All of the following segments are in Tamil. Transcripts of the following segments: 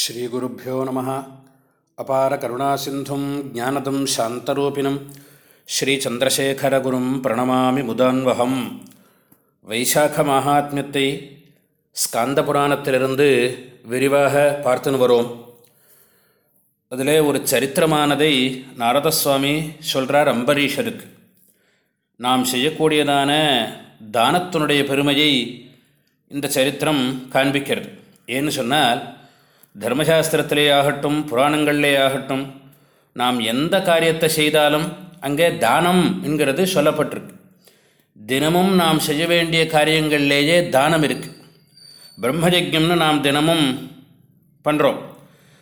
ஸ்ரீகுருப்போ நம. அபார கருணாசிந்தும் ஜானதம் சாந்தரூபிணம். ஸ்ரீச்சந்திரசேகரகுரும் பிரணமாமி முதான்வகம். வைசாக்க மகாத்மியத்தை ஸ்காந்த புராணத்திலிருந்து விரிவாக பார்த்துன்னு வரோம். அதிலே ஒரு சரித்திரமானதை நாரதசுவாமி சொல்கிறார் அம்பரீஷருக்கு. நாம் செய்யக்கூடியதான தானத்தினுடைய பெருமையை இந்த சரித்திரம் காண்பிக்கிறது. ஏன்னு சொன்னால் தர்மசாஸ்திரத்திலே ஆகட்டும் புராணங்களிலே ஆகட்டும் நாம் எந்த காரியத்தை செய்தாலும் அங்கே தானம் என்கிறது சொல்லப்பட்டிருக்கு. தினமும் நாம் செய்ய வேண்டிய காரியங்கள்லேயே தானம் இருக்குது பிரம்மயஜம்னு நாம் தினமும் பண்ணுறோம்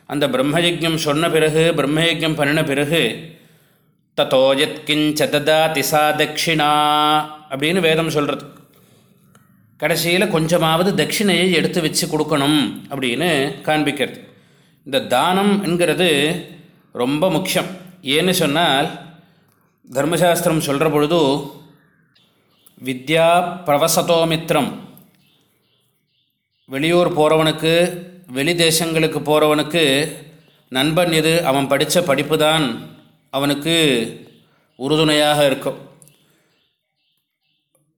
அந்த பிரம்மயஜம் சொன்ன பிறகு பிரம்மயஜம் பண்ணின பிறகு தத்தோ ததா திசா தட்சிணா அப்படின்னு வேதம் சொல்கிறது கடைசியில் கொஞ்சமாவது தட்சிணையை எடுத்து வச்சு கொடுக்கணும் அப்படின்னு காண்பிக்கிறது. இந்த தானம் என்கிறது ரொம்ப முக்கியம். ஏன்னு சொன்னால் தர்மசாஸ்திரம் சொல்கிற பொழுது வித்யா பிரவசதோமித்திரம் வெளியூர் போகிறவனுக்கு வெளி தேசங்களுக்கு போகிறவனுக்கு நண்பன் எது? அவன் படித்த படிப்பு தான் அவனுக்கு உறுதுணையாக இருக்கும்.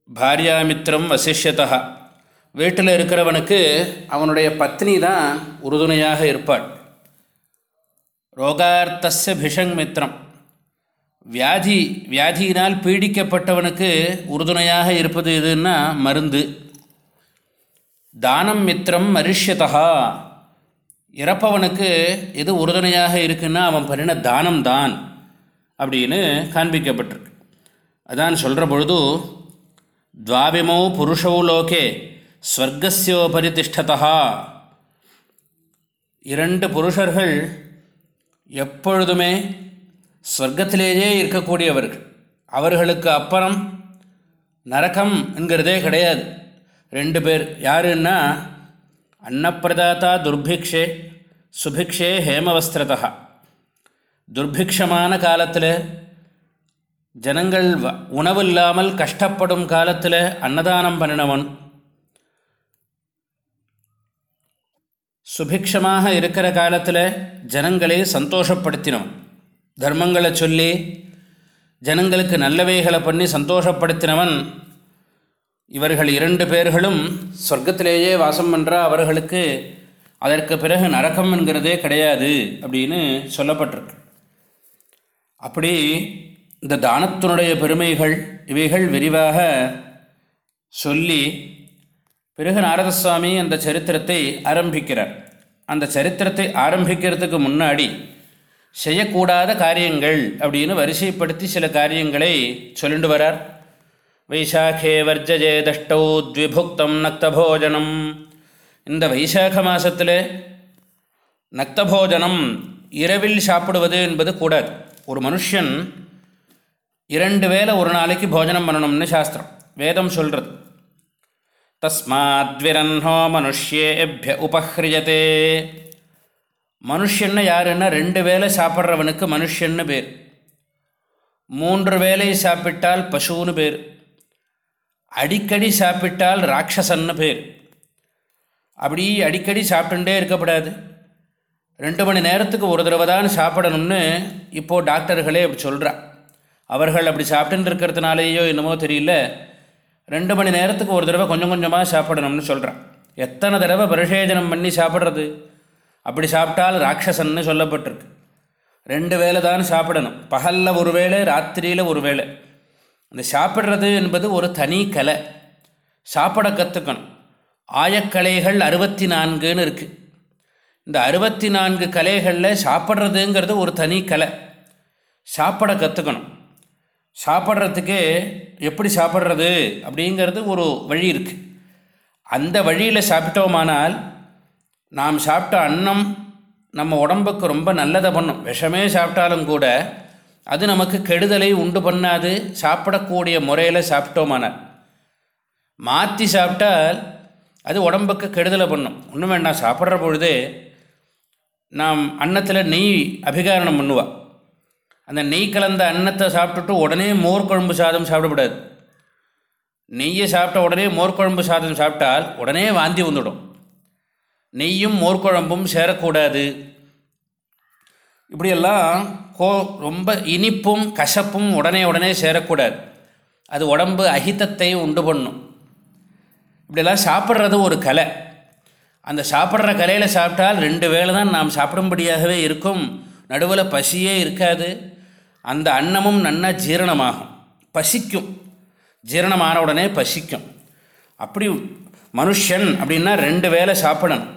பாரியாமித்திரம் வசிஷ்யதா வீட்டில் இருக்கிறவனுக்கு அவனுடைய பத்னி தான் உறுதுணையாக இருப்பாள். ரோகார்த்தஸ்ய பிஷங் மித்திரம் வியாதி வியாதியினால் பீடிக்கப்பட்டவனுக்கு உறுதுணையாக இருப்பது எதுன்னா மருந்து. தானம் மித்திரம் மரிஷ்யதா இறப்பவனுக்கு எது உறுதுணையாக இருக்குன்னா அவன் பண்ணின தானம் தான் அப்படின்னு காண்பிக்கப்பட்டிருக்கு. அதான் சொல்கிற பொழுது துவாபிமௌ புருஷௌ லோகே ஸ்வர்கஸ்யோபரி திஷ்டதா இரண்டு புருஷர்கள் எப்பொழுதுமே ஸ்வர்க்கத்திலேயே இருக்கக்கூடியவர்கள். அவர்களுக்கு அப்புறம் நரகம் என்கிறதே கிடையாது. ரெண்டு பேர் யாருன்னா அன்னப்பிரதாத்தா துர்பிக்ஷே சுபிக்ஷே ஹேமவஸ்திரதா துர்பிக்ஷமான காலத்தில் ஜனங்கள் உணவு இல்லாமல் கஷ்டப்படும் காலத்தில் அன்னதானம் பண்ணினவன் சுபிக்ஷமாக இருக்கிற காலத்தில் ஜனங்களை சந்தோஷப்படுத்தினவன். தர்மங்களை சொல்லி ஜனங்களுக்கு நல்லவைகளை பண்ணி சந்தோஷப்படுத்தினவன் இவர்கள் இரண்டு பேர்களும் சொர்க்கத்திலேயே வாசம் பண்ணுறா அவர்களுக்கு அதற்கு பிறகு நரகம் என்கிறதே கிடையாது அப்படின்னு சொல்லப்பட்டிருக்கு. அப்படி இந்த தானத்தினுடைய பெருமைகள் இவைகள் விரிவாக சொல்லி பிறகு நாரதசுவாமி அந்த சரித்திரத்தை ஆரம்பிக்கிறார். அந்த சரித்திரத்தை ஆரம்பிக்கிறதுக்கு முன்னாடி செய்யக்கூடாத காரியங்கள் அப்படின்னு வரிசைப்படுத்தி சில காரியங்களை சொல்லிட்டு வரார். வைசாக்கே வர்ஜஜே தஷ்டௌ த்விபுக்தம் நக்தபோஜனம். இந்த வைசாக மாதத்தில் நக்தபோஜனம் இரவில் சாப்பிடுவது என்பது கூடாது. ஒரு மனுஷன் இரண்டு வேளை ஒரு நாளைக்கு போஜனம் பண்ணணும்னு சாஸ்திரம். வேதம் சொல்கிறது தஸ்மாத்விரன்ஹோ மனுஷ்யேபிய உபஹ்ரியதே. மனுஷன்னு யாருன்னா ரெண்டு வேளை சாப்பிட்றவனுக்கு மனுஷன்னு பேர். மூன்று வேளை சாப்பிட்டால் பசுன்னு பேர். அடிக்கடி சாப்பிட்டால் ராட்சசன்னு பேர். அப்படி அடிக்கடி சாப்பிட்டுட்டே இருக்கக்கூடாது. ரெண்டு மணி நேரத்துக்கு ஒரு தடவை தான் சாப்பிடணும்னு இப்போது டாக்டர்களே அப்படி சொல்கிறா அவர்கள் அப்படி சாப்பிட்டுன்னு இருக்கிறதுனாலேயோ என்னமோ தெரியல. ரெண்டு மணி நேரத்துக்கு ஒரு தடவை கொஞ்சம் கொஞ்சமாக சாப்பிடணும்னு சொல்கிறான் எத்தனை தடவை பரிசேஜனம் பண்ணி சாப்பிட்றது? அப்படி சாப்பிட்டால் ராட்சசன்னு சொல்லப்பட்டிருக்கு. ரெண்டு வேலை தான் சாப்பிடணும். பகலில் ஒரு வேளை ராத்திரியில் ஒரு வேளை. இந்த சாப்பிட்றது என்பது ஒரு தனி கலை. சாப்பிட கற்றுக்கணும் ஆயக்கலைகள் அறுபத்தி நான்குன்னு இருக்குது இந்த அறுபத்தி நான்கு கலைகளில் சாப்பிட்றதுங்கிறது ஒரு தனி கலை. சாப்பிட கற்றுக்கணும் சாப்பிட்றதுக்கு எப்படி சாப்பிட்றது அப்படிங்கிறது ஒரு வழி இருக்குது அந்த வழியில் சாப்பிட்டோமானால் நாம் சாப்பிட்ட அன்னம் நம்ம உடம்புக்கு ரொம்ப நல்லதை பண்ணும். விஷமே சாப்பிட்டாலும் கூட அது நமக்கு கெடுதலை உண்டு பண்ணாது. சாப்பிடக்கூடிய முறையில் சாப்பிட்டோமானால். மாற்றி சாப்பிட்டால் அது உடம்புக்கு கெடுதலை பண்ணும். ஒன்றும் வேண்டாம் சாப்பிட்ற பொழுது நாம் அன்னத்தில் நெய் அபிகாரணம் பண்ணுவாள் அந்த நெய் கலந்த அன்னத்தை சாப்பிட்டுட்டு உடனே மோர் குழம்பு சாதம் சாப்பிடக்கூடாது. நெய்யை சாப்பிட்ட உடனே மோர் குழம்பு சாதம் சாப்பிட்டால் உடனே வாந்தி வந்துடும். நெய்யும் மோர்க்குழம்பும் சேரக்கூடாது. இப்படியெல்லாம் கோ ரொம்ப இனிப்பும் கசப்பும் உடனே உடனே சேரக்கூடாது. அது உடம்பு அகிதத்தை உண்டு பண்ணும். இப்படியெல்லாம் சாப்பிட்றது ஒரு கலை. அந்த சாப்பிட்ற கலையில் சாப்பிட்டால் ரெண்டு வேளை தான் நாம் சாப்பிடும்படியாகவே இருக்கும். நடுவில் பசியே இருக்காது. அந்த அன்னமும் நன்னா ஜீரணமாகும். பசிக்கும். ஜீரணமான உடனே பசிக்கும். அப்படி மனுஷன் அப்படின்னா ரெண்டு வேளை சாப்பிடணும்.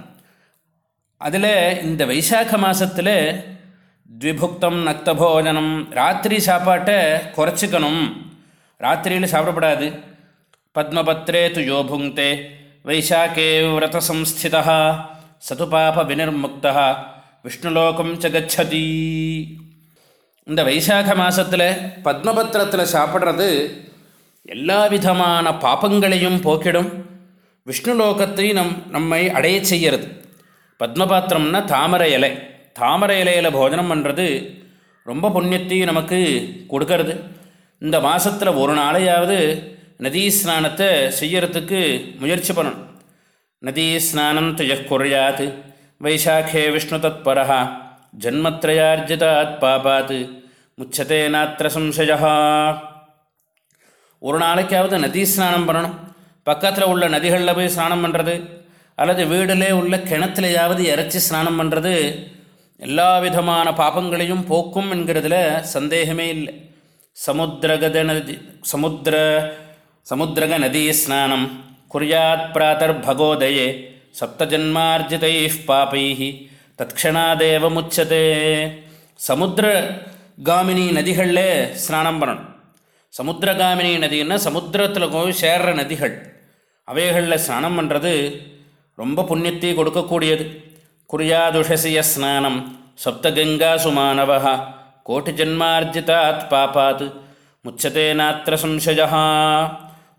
அதில் இந்த வைசாக்க மாதத்தில் த்விபுக்தம் நக்த போஜனம் ராத்திரி சாப்பாட்டை குறைச்சிக்கணும். ராத்திரியில் சாப்பிடப்படாது. பத்மபத்ரே து யோபுங்கே வைசாக்கே விரதசம்ஸ்திதா சதுபாப சது பாப வினிர்முக்தா விஷ்ணுலோகம் ச கச்சதி. இந்த வைசாக மாதத்தில் பத்மபத்திரத்தில் சாப்பிட்றது எல்லா விதமான பாப்பங்களையும் போக்கிடும் விஷ்ணுலோகத்தை நம் நம்மை அடைய செய்கிறது. பத்மபாத்திரம்னா தாமரை இலை. தாமரை இலையில் போஜனம் பண்ணுறது ரொம்ப புண்ணியத்தையும் நமக்கு கொடுக்கறது. இந்த மாதத்தில் ஒரு நாளையாவது நதீ ஸ்நானத்தை செய்யறதுக்கு முயற்சி பண்ணணும். நதீ ஸ்நானம் துயக்குறையாது வைசாக்கே விஷ்ணு தத்பரஹா. ஜன்மத்ரயார்ஜிதாத் பாபாத் முச்சதே நாத்திர சம்சயா ஒரு நாளைக்காவது நதி ஸ்நானம் பண்ணணும். பக்கத்தில் உள்ள நதிகளில் போய் ஸ்நானம் பண்ணுறது அல்லது வீடிலே உள்ள கிணத்துலையாவது இறச்சி ஸ்நானம் பண்ணுறது எல்லா விதமான பாபங்களையும் போக்கும் என்கிறதுல சந்தேகமே இல்லை. சமுத்திரகத நதி சமுத்திர சமுத்திரக நதி ஸ்நானம். குறியாத் பிராத்தர் பகோதயே சப்தஜன்மார்ஜிதை பாப்பை தத்க்ஷணாதேவ முச்சதே சமுத்திரகாமினி நதிகளில் ஸ்நானம் பண்ணணும். சமுத்திரகாமினி நதின்னா சமுத்திரத்தில் போய் சேர்ற நதிகள். அவைகளில் ஸ்நானம் பண்ணுறது ரொம்ப புண்ணியத்தை கொடுக்கக்கூடியது. குறியாதுஷசிய ஸ்நானம் சப்தகங்கா சுமானவா கோட்டி ஜன்மார்ஜிதாத் பாப்பாத் முச்சதே நாத்திர சம்சயா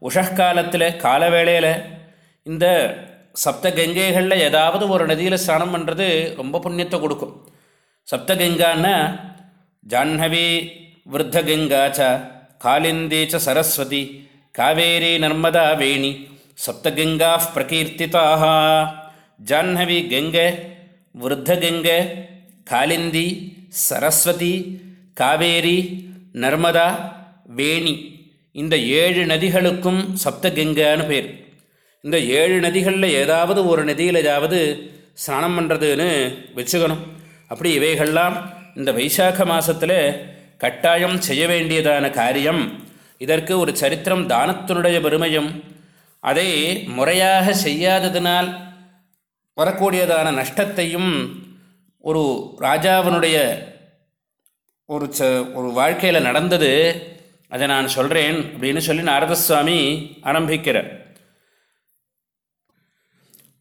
உஷக்காலத்தில் காலவேளையில் இந்த சப்த கங்கைகளில் ஏதாவது ஒரு நதியில் ஸ்நானம் பண்ணுறது ரொம்ப புண்ணியத்தை கொடுக்கும். சப்தகங்கான்னா ஜாஹ்னவி விருத்தகங்கா ச காலிந்தி ச சரஸ்வதி காவேரி நர்மதா வேணி சப்தகங்கா பிரகீர்த்திதாக ஜாஹ்னவி கங்கை விருத்தகங்கை காலிந்தி சரஸ்வதி காவேரி நர்மதா வேணி இந்த ஏழு நதிகளுக்கும் சப்தகங்கான்னு பேர். இந்த ஏழு நதிகளில் ஏதாவது ஒரு நதியில் ஏதாவது ஸ்நானம் பண்ணுறதுன்னு வச்சுக்கணும். அப்படி இவைகள்லாம் இந்த வைசாக்க மாதத்தில் கட்டாயம் செய்ய வேண்டியதான காரியம். இதற்கு ஒரு சரித்திரம் தானத்தினுடைய பெருமையும் அதை முறையாக செய்யாததினால் வரக்கூடியதான நஷ்டத்தையும் ஒரு ராஜாவினுடைய ஒரு ச ஒரு வாழ்க்கையில் நடந்தது. அதை நான் சொல்கிறேன் அப்படின்னு சொல்லி நாரதசுவாமி ஆரம்பிக்கிறார்.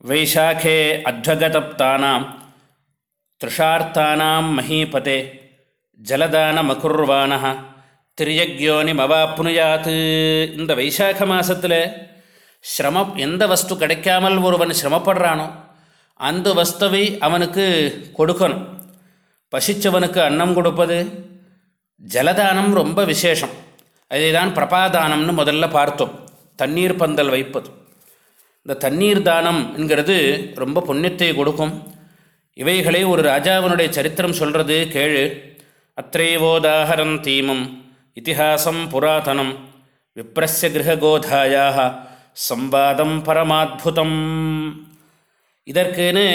வைசாखे அத்வகதப்தானாம் திருஷார்த்தானாம் மஹீபதே ஜலதானமகுர்வான திரியக்யோனிமவாப்னுயாத் இந்த வைசாக மாதத்தில் ஸ்ரம எந்த வஸ்து கிடைக்காமல் ஒருவன் சிரமப்படுறானோ அந்த வஸ்துவை அவனுக்கு கொடுக்கணும். பசிச்சவனுக்கு அன்னம் கொடுப்பது ஜலதானம் ரொம்ப விசேஷம். அதை தான் பிரபாதானம்னு முதல்ல பார்த்தோம். தண்ணீர் பந்தல் வைப்பது. இந்த தண்ணீர் தானம் என்கிறது ரொம்ப புண்ணியத்தை கொடுக்கும். இவைகளை ஒரு ராஜாவினுடைய சரித்திரம் சொல்கிறது கேழு அத்ரைவோதாகரம் தீமம் இத்திஹாசம் புராதனம் விப்ரஸ்ய கிரகோதாயாக சம்பாதம் பரமாத்புதம். இதற்குன்னு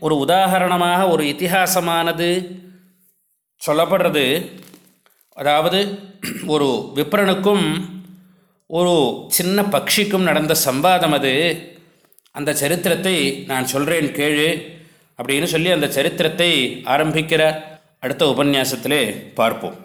ஒரு உதாகரணமாக ஒரு இத்திஹாசமானது சொல்லப்படுறது. அதாவது ஒரு விப்ரனுக்கும் ஒரு சின்ன பக்ஷிக்கும் நடந்த சம்பாதம் அது. அந்த சரித்திரத்தை நான் சொல்கிறேன் கேழு அப்படின்னு சொல்லி அந்த சரித்திரத்தை ஆரம்பிக்கிற அடுத்த உபன்யாசத்திலே பார்ப்போம்.